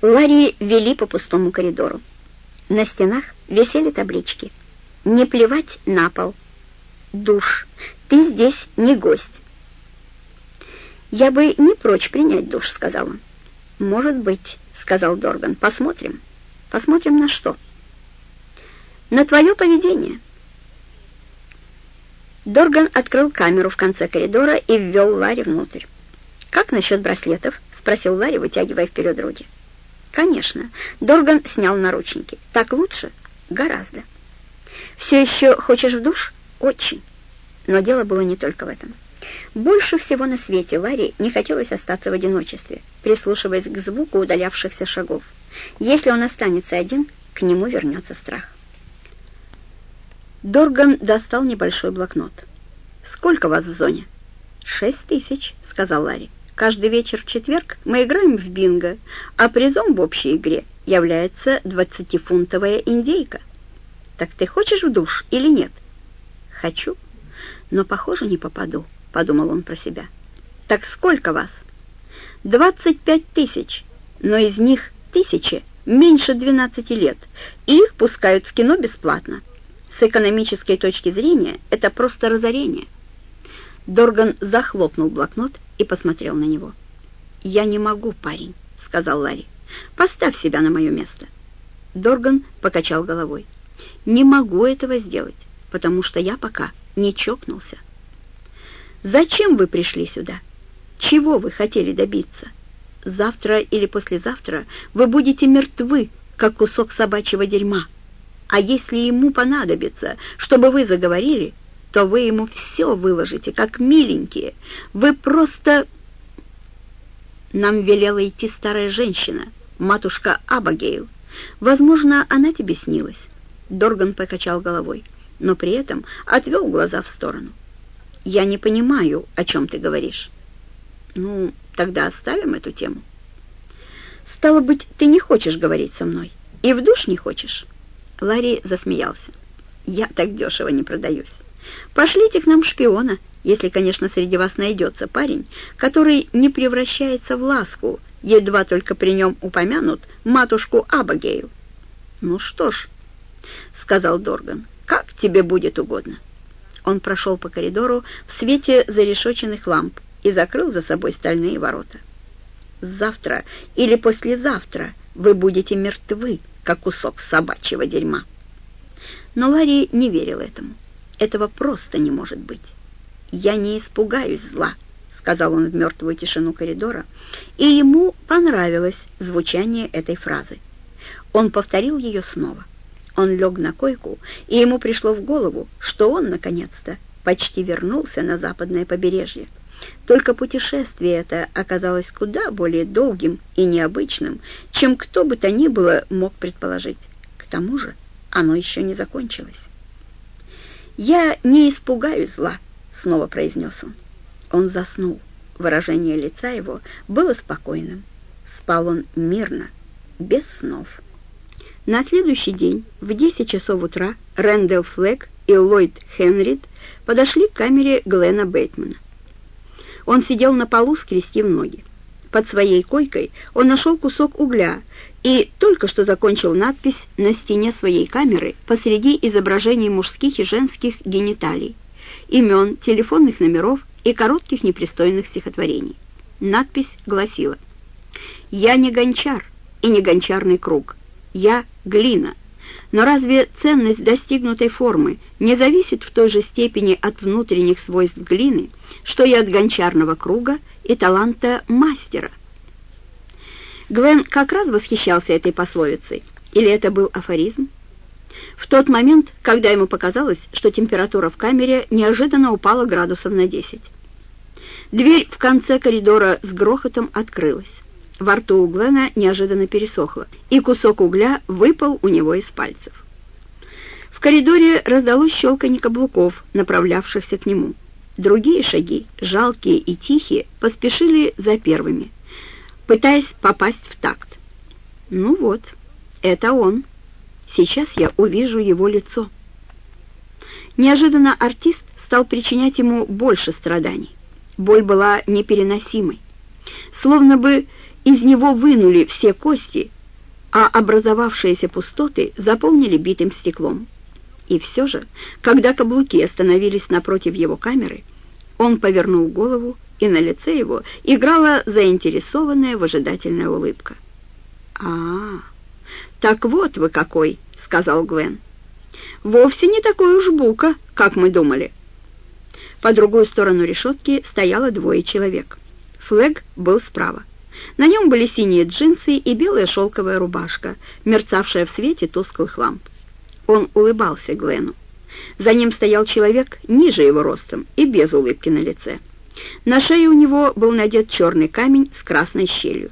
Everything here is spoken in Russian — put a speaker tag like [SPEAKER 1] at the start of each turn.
[SPEAKER 1] Ларри вели по пустому коридору. На стенах висели таблички. «Не плевать на пол». «Душ. Ты здесь не гость». «Я бы не прочь принять душ», — сказал он. «Может быть», — сказал Дорган. «Посмотрим». «Посмотрим на что?» «На твое поведение». Дорган открыл камеру в конце коридора и ввел Ларри внутрь. «Как насчет браслетов?» — спросил Ларри, вытягивая вперед руки. «Конечно». Дорган снял наручники. «Так лучше?» «Гораздо». «Все еще хочешь в душ?» «Очень». Но дело было не только в этом. Больше всего на свете Ларри не хотелось остаться в одиночестве, прислушиваясь к звуку удалявшихся шагов. Если он останется один, к нему вернется страх. Дорган достал небольшой блокнот. «Сколько вас в зоне?» «Шесть тысяч», — сказал Ларри. «Каждый вечер в четверг мы играем в бинго, а призом в общей игре является двадцатифунтовая индейка. Так ты хочешь в душ или нет?» «Хочу, но, похоже, не попаду». — подумал он про себя. «Так сколько вас?» «Двадцать пять тысяч, но из них тысячи меньше двенадцати лет, и их пускают в кино бесплатно. С экономической точки зрения это просто разорение». Дорган захлопнул блокнот и посмотрел на него. «Я не могу, парень», — сказал Ларри. «Поставь себя на мое место». Дорган покачал головой. «Не могу этого сделать, потому что я пока не чокнулся». Зачем вы пришли сюда? Чего вы хотели добиться? Завтра или послезавтра вы будете мертвы, как кусок собачьего дерьма. А если ему понадобится, чтобы вы заговорили, то вы ему все выложите, как миленькие. Вы просто... Нам велела идти старая женщина, матушка Абагейл. Возможно, она тебе снилась. Дорган покачал головой, но при этом отвел глаза в сторону. «Я не понимаю, о чем ты говоришь». «Ну, тогда оставим эту тему». «Стало быть, ты не хочешь говорить со мной? И в душ не хочешь?» Ларри засмеялся. «Я так дешево не продаюсь. Пошлите к нам шпиона, если, конечно, среди вас найдется парень, который не превращается в ласку, едва только при нем упомянут матушку Абагейл». «Ну что ж», — сказал Дорган, — «как тебе будет угодно». Он прошел по коридору в свете зарешоченных ламп и закрыл за собой стальные ворота. «Завтра или послезавтра вы будете мертвы, как кусок собачьего дерьма». Но Ларри не верил этому. Этого просто не может быть. «Я не испугаюсь зла», — сказал он в мертвую тишину коридора, и ему понравилось звучание этой фразы. Он повторил ее снова. Он лег на койку, и ему пришло в голову, что он, наконец-то, почти вернулся на западное побережье. Только путешествие это оказалось куда более долгим и необычным, чем кто бы то ни было мог предположить. К тому же оно еще не закончилось. «Я не испугаюсь зла», — снова произнес он. Он заснул. Выражение лица его было спокойным. Спал он мирно, без снов. На следующий день в 10 часов утра Рэндалл Флэк и Ллойд Хенрид подошли к камере Глена Бейтмана. Он сидел на полу, скрестив ноги. Под своей койкой он нашел кусок угля и только что закончил надпись на стене своей камеры посреди изображений мужских и женских гениталий, имен, телефонных номеров и коротких непристойных стихотворений. Надпись гласила «Я не гончар и не гончарный круг. Я глина. Но разве ценность достигнутой формы не зависит в той же степени от внутренних свойств глины, что и от гончарного круга и таланта мастера? Гвен как раз восхищался этой пословицей. Или это был афоризм? В тот момент, когда ему показалось, что температура в камере неожиданно упала градусов на 10. Дверь в конце коридора с грохотом открылась. Во рту у Глена неожиданно пересохло, и кусок угля выпал у него из пальцев. В коридоре раздалось щелканье каблуков, направлявшихся к нему. Другие шаги, жалкие и тихие, поспешили за первыми, пытаясь попасть в такт. «Ну вот, это он. Сейчас я увижу его лицо». Неожиданно артист стал причинять ему больше страданий. Боль была непереносимой. Словно бы Из него вынули все кости, а образовавшиеся пустоты заполнили битым стеклом. И все же, когда каблуки остановились напротив его камеры, он повернул голову, и на лице его играла заинтересованная выжидательная улыбка. «А, так вот вы какой!» — сказал Гвен. «Вовсе не такой уж бука, как мы думали». По другую сторону решетки стояло двое человек. Флэг был справа. На нем были синие джинсы и белая шелковая рубашка, мерцавшая в свете тусклых ламп. Он улыбался Глену. За ним стоял человек ниже его ростом и без улыбки на лице. На шее у него был надет черный камень с красной щелью.